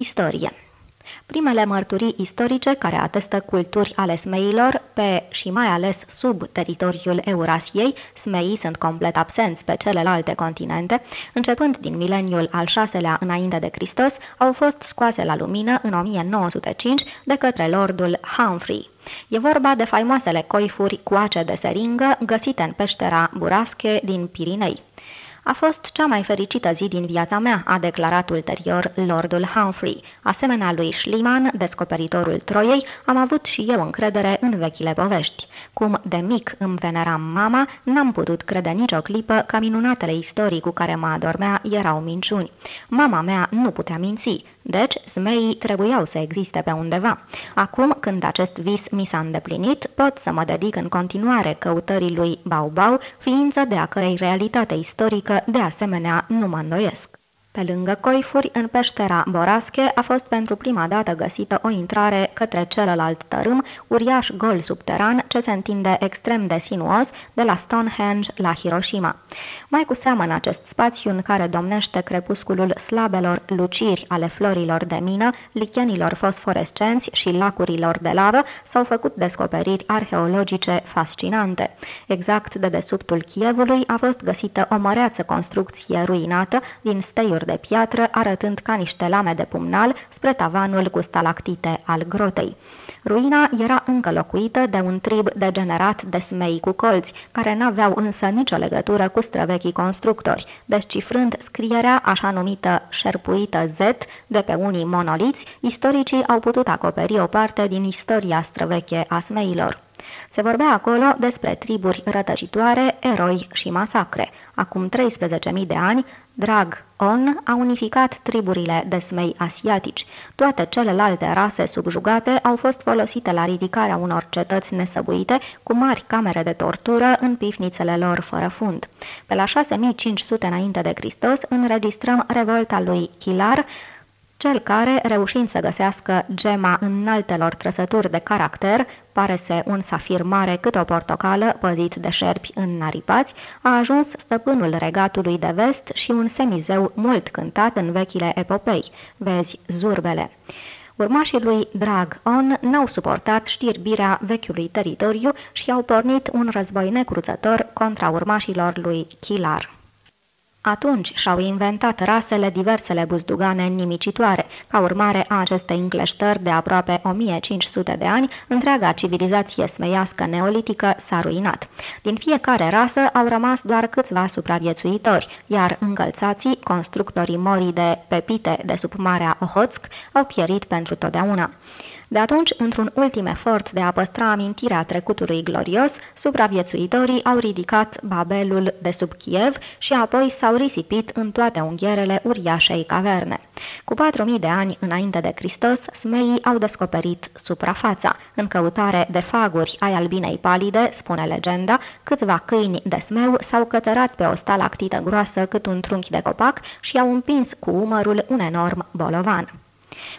Istorie Primele mărturii istorice care atestă culturi ale smeilor pe și mai ales sub teritoriul Eurasiei, smeii sunt complet absenți pe celelalte continente, începând din mileniul al VI-lea înainte de Hristos, au fost scoase la lumină în 1905 de către lordul Humphrey. E vorba de faimoasele coifuri cu ace de seringă găsite în peștera Burasche din Pirinei. A fost cea mai fericită zi din viața mea, a declarat ulterior Lordul Humphrey. Asemenea lui Schliemann, descoperitorul Troiei, am avut și eu încredere în vechile povești. Cum de mic îmi veneram mama, n-am putut crede nicio clipă că minunatele istorii cu care mă adormea erau minciuni. Mama mea nu putea minți, deci, zmeii trebuiau să existe pe undeva. Acum, când acest vis mi s-a îndeplinit, pot să mă dedic în continuare căutării lui Baubau, ființă de a cărei realitate istorică, de asemenea, nu mă îndoiesc. Pe lângă coifuri, în peștera Borasche a fost pentru prima dată găsită o intrare către celălalt tărâm, uriaș gol subteran ce se întinde extrem de sinuos de la Stonehenge la Hiroshima. Mai cu seamă în acest spațiu în care domnește crepusculul slabelor luciri ale florilor de mină, lichenilor fosforescenți și lacurilor de lavă, s-au făcut descoperiri arheologice fascinante. Exact de desubtul Chievului a fost găsită o măreață construcție ruinată din steiuri de piatră, arătând ca niște lame de pumnal spre tavanul cu stalactite al grotei. Ruina era încă locuită de un trib degenerat de smei cu colți, care n-aveau însă nicio legătură cu străvechii constructori, descifrând scrierea așa numită șerpuită Z de pe unii monoliți, istoricii au putut acoperi o parte din istoria străveche a smeilor. Se vorbea acolo despre triburi rătăcitoare, eroi și masacre. Acum 13.000 de ani, Drag On a unificat triburile de smei asiatici. Toate celelalte rase subjugate au fost folosite la ridicarea unor cetăți nesăbuite cu mari camere de tortură în pifnițele lor fără fund. Pe la 6500 înainte de Hristos înregistrăm revolta lui Chilar, cel care, reușind să găsească gema înaltelor trăsături de caracter, pare se un safir mare cât o portocală păzit de șerpi naripați, a ajuns stăpânul regatului de vest și un semizeu mult cântat în vechile epopei. Vezi zurbele. Urmașii lui Drag On n-au suportat știrbirea vechiului teritoriu și au pornit un război necruțător contra urmașilor lui Chilar. Atunci și-au inventat rasele diversele buzdugane nimicitoare. Ca urmare a acestei încleștări de aproape 1500 de ani, întreaga civilizație smeiască neolitică s-a ruinat. Din fiecare rasă au rămas doar câțiva supraviețuitori, iar încălțații, constructorii morii de pepite de sub Marea Ohotsk, au pierit pentru totdeauna. De atunci, într-un ultim efort de a păstra amintirea trecutului glorios, supraviețuitorii au ridicat Babelul de sub Kiev și apoi s-au risipit în toate unghierele uriașei caverne. Cu 4000 de ani înainte de Hristos, smeii au descoperit suprafața. În căutare de faguri ai albinei palide, spune legenda, câțiva câini de smeu s-au cățărat pe o stalactită groasă cât un trunchi de copac și au împins cu umărul un enorm bolovan.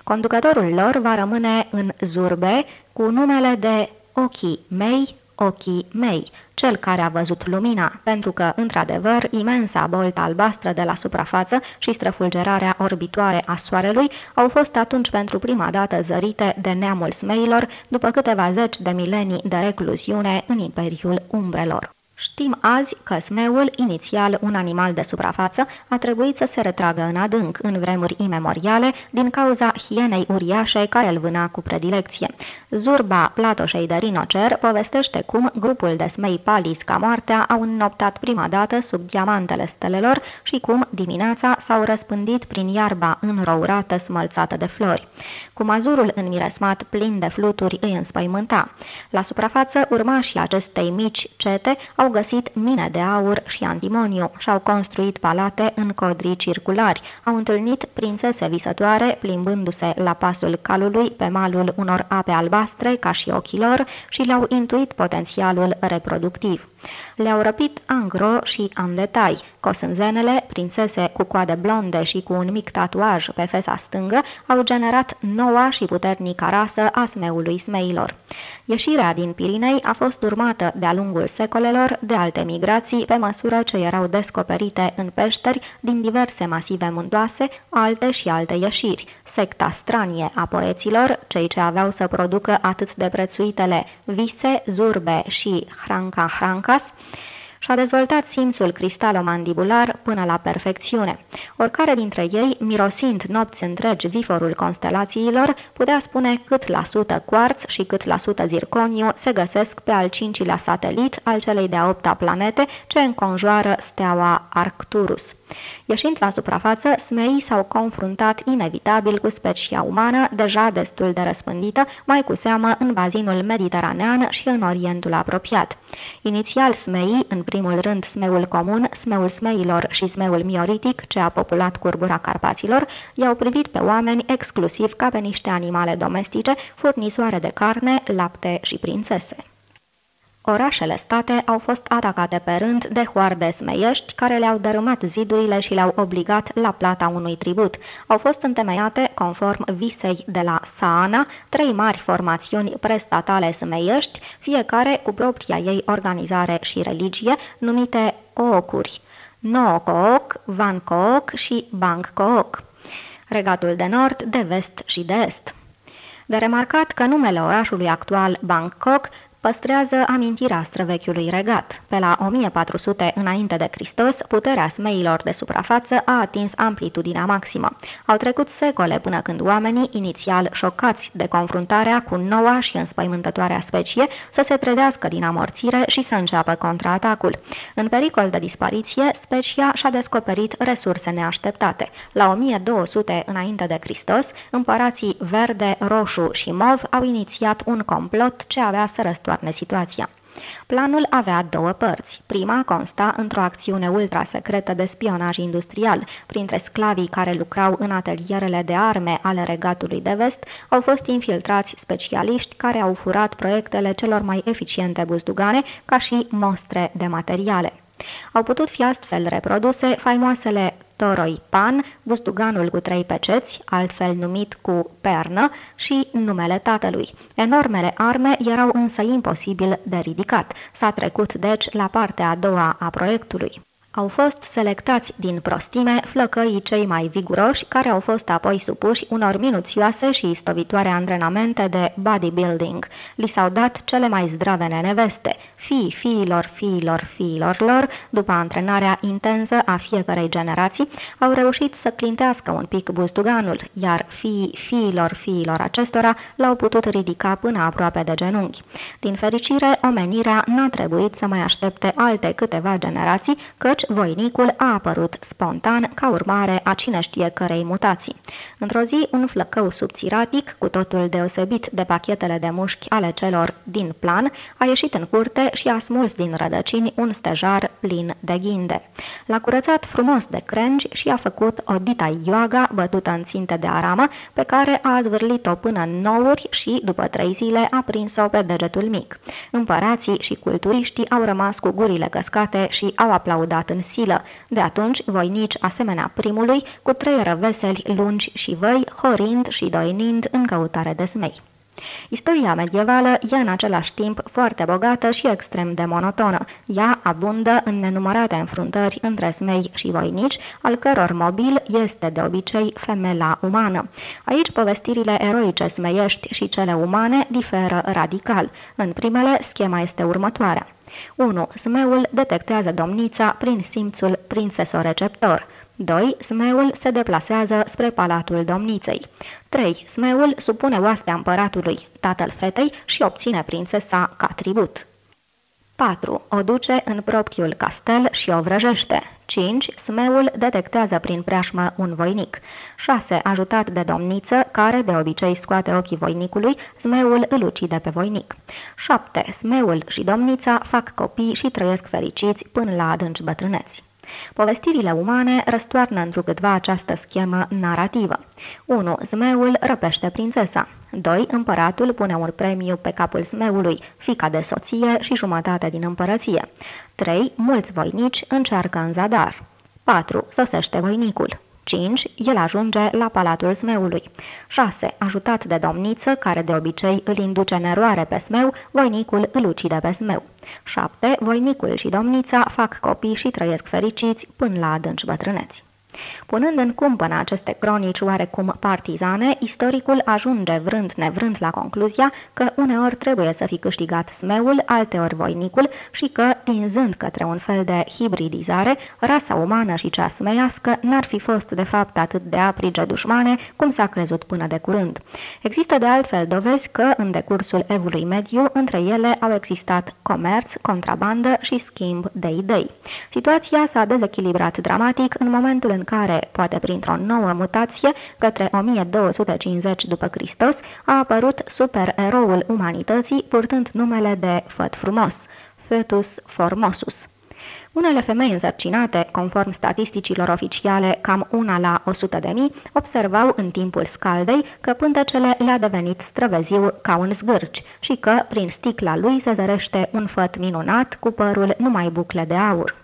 Conducătorul lor va rămâne în zurbe cu numele de ochii mei, ochii mei, cel care a văzut lumina, pentru că, într-adevăr, imensa boltă albastră de la suprafață și străfulgerarea orbitoare a soarelui au fost atunci pentru prima dată zărite de neamul smeilor după câteva zeci de milenii de recluziune în Imperiul Umbrelor. Știm azi că smeul, inițial un animal de suprafață, a trebuit să se retragă în adânc, în vremuri imemoriale, din cauza hienei uriașe care îl vâna cu predilecție. Zurba Platoșei de Rinocer povestește cum grupul de smei palis ca moartea au înnoptat prima dată sub diamantele stelelor și cum dimineața s-au răspândit prin iarba înrourată smălțată de flori. Cum azurul înmiresmat plin de fluturi îi înspăimânta. La suprafață, urmașii acestei mici cete au găsit mine de aur și antimoniu și au construit palate în codrii circulari, au întâlnit prințese visătoare plimbându-se la pasul calului pe malul unor ape albastre ca și ochilor și le-au intuit potențialul reproductiv. Le-au răpit angro și în detai. Cosânzenele, prințese cu coade blonde și cu un mic tatuaj pe fesa stângă, au generat noua și puternică rasă a smeului smeilor. Ieșirea din Pirinei a fost urmată de-a lungul secolelor de alte migrații pe măsură ce erau descoperite în peșteri din diverse masive mundoase, alte și alte ieșiri. Secta stranie a poeților, cei ce aveau să producă atât de prețuitele vise, zurbe și hranca hrancas, și-a dezvoltat simțul cristalomandibular până la perfecțiune. Oricare dintre ei, mirosind nopți întregi viforul constelațiilor, putea spune cât la sută quarț și cât la sută zirconiu se găsesc pe al cincilea satelit al celei de-a opta planete ce înconjoară steaua Arcturus. Ieșind la suprafață, smeii s-au confruntat inevitabil cu specia umană, deja destul de răspândită, mai cu seamă în bazinul mediteranean și în Orientul apropiat. Inițial smeii, în primul rând smeul comun, smeul smeilor și smeul mioritic, ce a populat curbura Carpaților, i-au privit pe oameni exclusiv ca pe niște animale domestice, furnizoare de carne, lapte și prințese. Orașele state au fost atacate pe rând de hoarde smeiești care le-au dărâmat zidurile și le-au obligat la plata unui tribut. Au fost întemeiate, conform visei de la Saana, trei mari formațiuni prestatale smeiești, fiecare cu propria ei organizare și religie, numite coocuri. Noocook, Vancook și Bangkok. Regatul de nord, de vest și de est. De remarcat că numele orașului actual Bangkok păstrează amintirea străvechiului regat. Pe la 1400 înainte de Hristos, puterea smeilor de suprafață a atins amplitudinea maximă. Au trecut secole până când oamenii, inițial șocați de confruntarea cu noua și înspăimântătoarea specie, să se trezească din amorțire și să înceapă contraatacul. În pericol de dispariție, specia și-a descoperit resurse neașteptate. La 1200 înainte de Hristos, împărații verde, roșu și mov au inițiat un complot ce avea să răstoarne toarne situația. Planul avea două părți. Prima consta într-o acțiune ultra-secretă de spionaj industrial. Printre sclavii care lucrau în atelierele de arme ale regatului de vest, au fost infiltrați specialiști care au furat proiectele celor mai eficiente buzdugane, ca și mostre de materiale. Au putut fi astfel reproduse faimoasele Toroi Pan, bustuganul cu trei peceți, altfel numit cu pernă, și numele tatălui. Enormele arme erau însă imposibil de ridicat. S-a trecut deci la partea a doua a proiectului. Au fost selectați din prostime flăcăii cei mai viguroși, care au fost apoi supuși unor minuțioase și istovitoare antrenamente de bodybuilding. Li s-au dat cele mai zdravene neveste, fii fiilor fiilor fiilor lor, după antrenarea intensă a fiecărei generații, au reușit să clintească un pic buzduganul, iar fiii fiilor fiilor acestora l-au putut ridica până aproape de genunchi. Din fericire, omenirea n-a trebuit să mai aștepte alte câteva generații, căci căci voinicul a apărut spontan ca urmare a cine știe cărei mutații. Într-o zi, un flăcău subțiratic, cu totul deosebit de pachetele de mușchi ale celor din plan, a ieșit în curte și a smuls din rădăcini un stejar plin de ghinde. L-a curățat frumos de crengi și a făcut o dita yoga bătută în ținte de aramă, pe care a zvârlit-o până în nouri și, după trei zile, a prins-o pe degetul mic. Împărații și culturiștii au rămas cu gurile căscate și au aplaudat în silă. De atunci, voinici asemenea primului, cu trei răveseli lungi și văi, horind și doinind în căutare de smei. Istoria medievală e în același timp foarte bogată și extrem de monotonă. Ea abundă în nenumărate înfruntări între smei și voinici, al căror mobil este de obicei femela umană. Aici povestirile eroice smeiești și cele umane diferă radical. În primele, schema este următoarea. 1. Smeul detectează domnița prin simțul prinsesoreceptor. 2. Smeul se deplasează spre palatul domniței. 3. Smeul supune oastea împăratului, tatăl fetei, și obține prințesa ca tribut. 4. O duce în propriul castel și o vrăjește. 5. Smeul detectează prin preajmă un voinic. 6. Ajutat de domniță, care de obicei scoate ochii voinicului, smeul îl ucide pe voinic. 7. Smeul și domnița fac copii și trăiesc fericiți până la adânci bătrâneți. Povestirile umane răstoarnă întrucâtva această schemă narrativă. 1. Zmeul răpește prințesa. 2. Împăratul pune un premiu pe capul smeului, fica de soție și jumătate din împărăție. 3. Mulți voinici încearcă în zadar. 4. Sosește voinicul. 5. El ajunge la palatul smeului. 6. Ajutat de domniță, care de obicei îl induce în eroare pe smeu, voinicul îl ucide pe smeu. 7. Voinicul și domnița fac copii și trăiesc fericiți până la adânci bătrâneți. Punând în cumpănă aceste cronici oarecum partizane, istoricul ajunge vrând nevrând la concluzia că uneori trebuie să fi câștigat smeul, alteori voinicul și că, tinzând către un fel de hibridizare, rasa umană și cea smeiască n-ar fi fost de fapt atât de aprige dușmane cum s-a crezut până de curând. Există de altfel dovezi că, în decursul evului mediu, între ele au existat comerț, contrabandă și schimb de idei. Situația s-a dezechilibrat dramatic în momentul în în care, poate printr-o nouă mutație, către 1250 după Hristos, a apărut supereroul umanității purtând numele de Făt frumos, Fetus Formosus. Unele femei însărcinate, conform statisticilor oficiale, cam una la 100 de mii, observau în timpul scaldei că pântecele le-a devenit străveziu ca un zgârci și că, prin sticla lui, se zărește un făt minunat cu părul numai bucle de aur.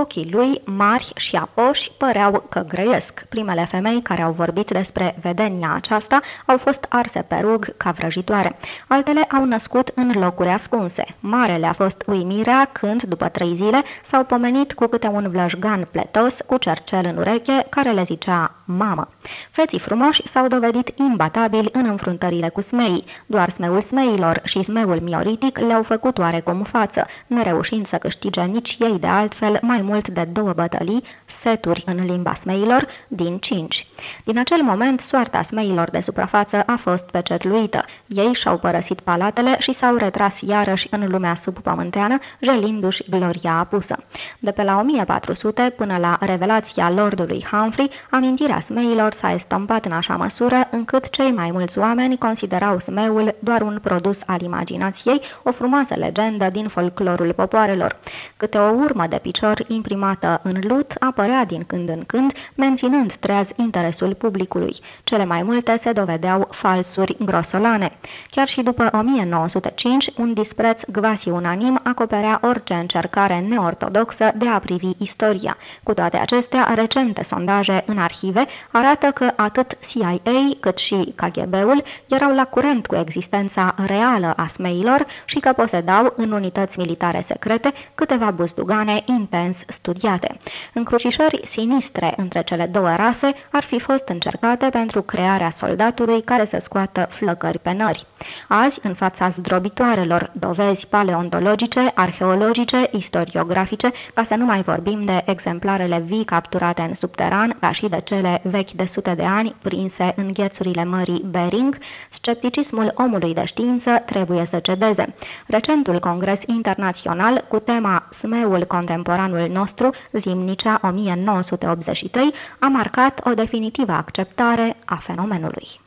Ochii lui, marși și apoși, păreau că grăiesc. Primele femei care au vorbit despre vedenia aceasta au fost arse pe rug ca vrăjitoare. Altele au născut în locuri ascunse. Marele a fost uimirea când, după trei zile, s-au pomenit cu câte un vlășgan pletos cu cercel în ureche care le zicea mamă. Feții frumoși s-au dovedit imbatabili în înfruntările cu smeii. Doar smeul smeilor și smeul mioritic le-au făcut oarecum față, nereușind să câștige nici ei de altfel mai mult de două bătălii, seturi în limba smeilor, din cinci. Din acel moment, soarta smeilor de suprafață a fost pecetluită. Ei și-au părăsit palatele și s-au retras iarăși în lumea subpământeană, jelindu-și gloria apusă. De pe la 1400 până la revelația lordului Humphrey, amintirea smeilor s-a estompat în așa măsură încât cei mai mulți oameni considerau smeul doar un produs al imaginației, o frumoasă legendă din folclorul popoarelor. Câte o urmă de picior imprimată în lut apărea din când în când, menținând treaz interesul publicului. Cele mai multe se dovedeau falsuri grosolane. Chiar și după 1905, un dispreț gvasi unanim acoperea orice încercare neortodoxă de a privi istoria. Cu toate acestea, recente sondaje în arhive arată că atât CIA cât și KGB-ul erau la curent cu existența reală a smeilor și că posedau în unități militare secrete câteva buzdugane intens studiate. Încrucișări sinistre între cele două rase ar fi fost încercate pentru crearea soldatului care să scoată flăcări pe nări. Azi, în fața zdrobitoarelor dovezi paleontologice, arheologice, istoriografice, ca să nu mai vorbim de exemplarele vii capturate în subteran, ca și de cele vechi de sute de ani, prinse în ghețurile mării Bering, scepticismul omului de știință trebuie să cedeze. Recentul congres internațional cu tema Smeul contemporanul nostru, Zimnicea 1983, a marcat o definitivă acceptare a fenomenului.